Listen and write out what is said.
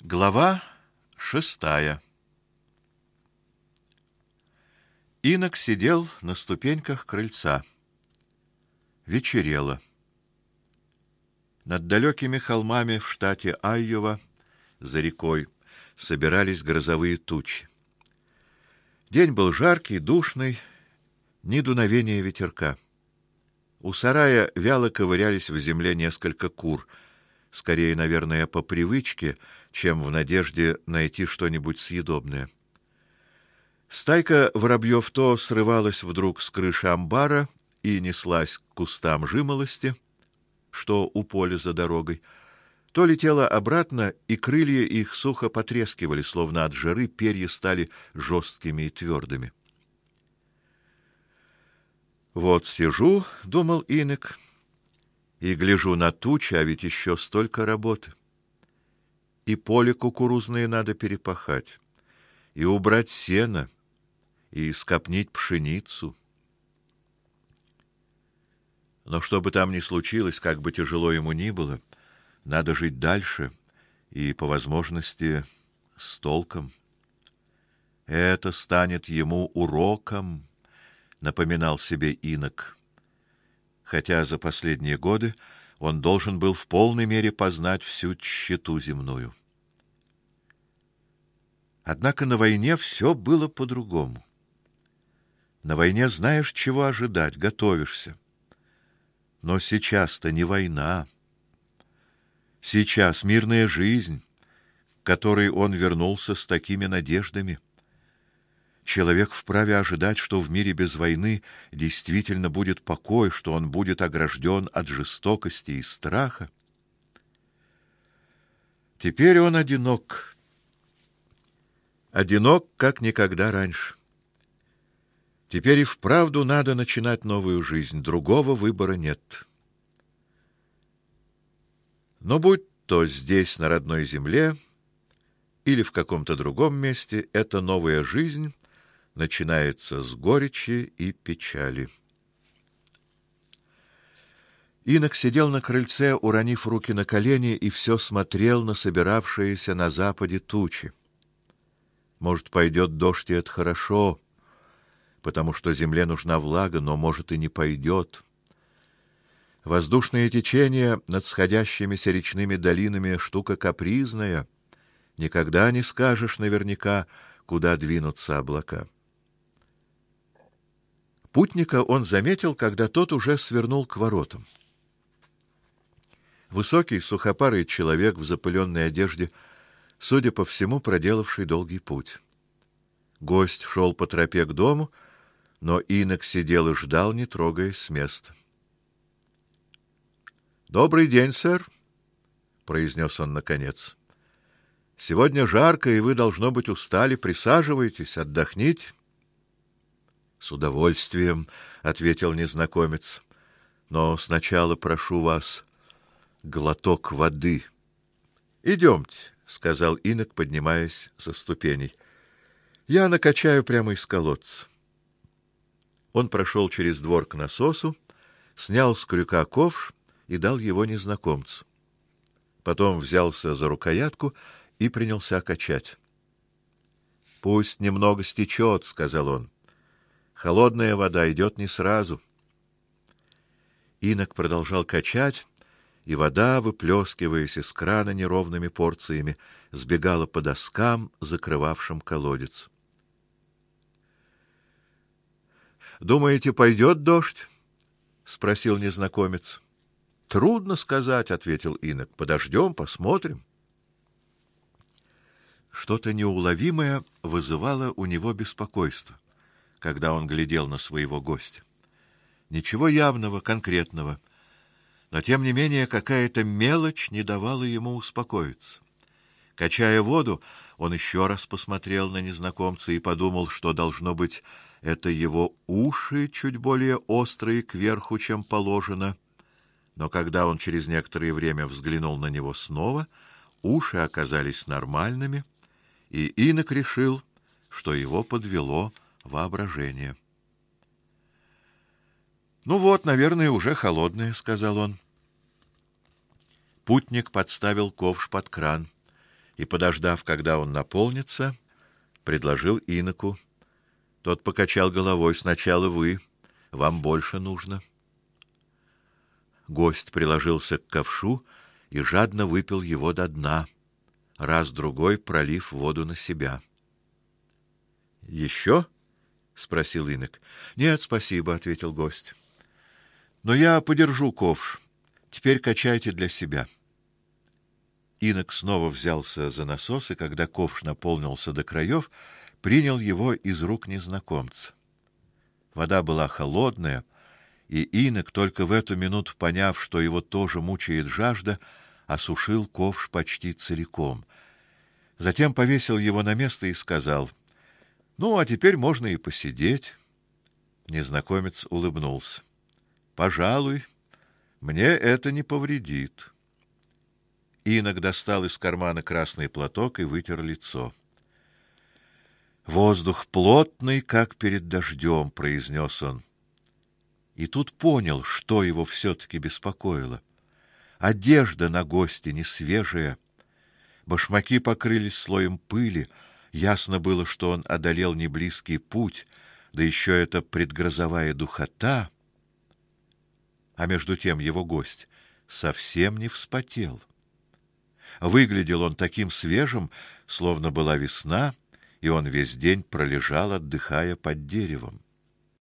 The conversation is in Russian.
Глава шестая. Инок сидел на ступеньках крыльца. Вечерело. Над далекими холмами в штате Айова, за рекой, собирались грозовые тучи. День был жаркий, душный, ни дуновения ветерка. У сарая вяло ковырялись в земле несколько кур, скорее, наверное, по привычке, чем в надежде найти что-нибудь съедобное. Стайка воробьев то срывалась вдруг с крыши амбара и неслась к кустам жимолости, что у поля за дорогой, то летела обратно, и крылья их сухо потрескивали, словно от жары перья стали жесткими и твердыми. Вот сижу, думал Инок, и гляжу на тучи, а ведь еще столько работы и поле кукурузное надо перепахать, и убрать сено, и скопнить пшеницу. Но что бы там ни случилось, как бы тяжело ему ни было, надо жить дальше и по возможности с толком. Это станет ему уроком, напоминал себе Инок. Хотя за последние годы он должен был в полной мере познать всю тщету земную. Однако на войне все было по-другому. На войне знаешь, чего ожидать, готовишься. Но сейчас-то не война. Сейчас мирная жизнь, к которой он вернулся с такими надеждами. Человек вправе ожидать, что в мире без войны действительно будет покой, что он будет огражден от жестокости и страха. Теперь он одинок. Одинок, как никогда раньше. Теперь и вправду надо начинать новую жизнь, другого выбора нет. Но будь то здесь, на родной земле, или в каком-то другом месте, эта новая жизнь начинается с горечи и печали. Инок сидел на крыльце, уронив руки на колени, и все смотрел на собиравшиеся на западе тучи. Может, пойдет дождь, и это хорошо, потому что земле нужна влага, но может и не пойдет. Воздушное течение над сходящимися речными долинами штука капризная. Никогда не скажешь наверняка, куда двинутся облака. Путника он заметил, когда тот уже свернул к воротам. Высокий, сухопарый человек в запыленной одежде, судя по всему, проделавший долгий путь. Гость шел по тропе к дому, но инок сидел и ждал, не трогаясь с места. Добрый день, сэр, произнес он наконец. Сегодня жарко, и вы должно быть устали. Присаживайтесь, отдохните. С удовольствием, ответил незнакомец. Но сначала прошу вас глоток воды. Идемте, сказал инок, поднимаясь со ступеней. Я накачаю прямо из колодца. Он прошел через двор к насосу, снял с крюка ковш и дал его незнакомцу. Потом взялся за рукоятку и принялся качать. Пусть немного стечет, сказал он. Холодная вода идет не сразу. Инок продолжал качать, и вода, выплескиваясь из крана неровными порциями, сбегала по доскам, закрывавшим колодец. Думаете, пойдет дождь? спросил незнакомец. Трудно сказать, ответил Инок. Подождем, посмотрим. Что-то неуловимое вызывало у него беспокойство когда он глядел на своего гостя. Ничего явного, конкретного, но тем не менее какая-то мелочь не давала ему успокоиться. Качая воду, он еще раз посмотрел на незнакомца и подумал, что должно быть это его уши чуть более острые кверху, чем положено. Но когда он через некоторое время взглянул на него снова, уши оказались нормальными, и Инок решил, что его подвело воображение. Ну вот, наверное, уже холодное, сказал он. Путник подставил ковш под кран, и, подождав, когда он наполнится, предложил иноку. Тот покачал головой: "Сначала вы, вам больше нужно". Гость приложился к ковшу и жадно выпил его до дна, раз другой пролив воду на себя. Еще? Спросил инок. Нет, спасибо, ответил гость. Но я подержу ковш. Теперь качайте для себя. Инок снова взялся за насос, и когда ковш наполнился до краев, принял его из рук незнакомца. Вода была холодная, и инок только в эту минуту, поняв, что его тоже мучает жажда, осушил ковш почти целиком. Затем повесил его на место и сказал: "Ну, а теперь можно и посидеть". Незнакомец улыбнулся. "Пожалуй, мне это не повредит". Инок достал из кармана красный платок и вытер лицо. Воздух плотный, как перед дождем, произнес он. И тут понял, что его все таки беспокоило. Одежда на госте не свежая, башмаки покрылись слоем пыли, ясно было, что он одолел неблизкий путь, да еще это предгрозовая духота. А между тем его гость совсем не вспотел. Выглядел он таким свежим, словно была весна, и он весь день пролежал, отдыхая под деревом.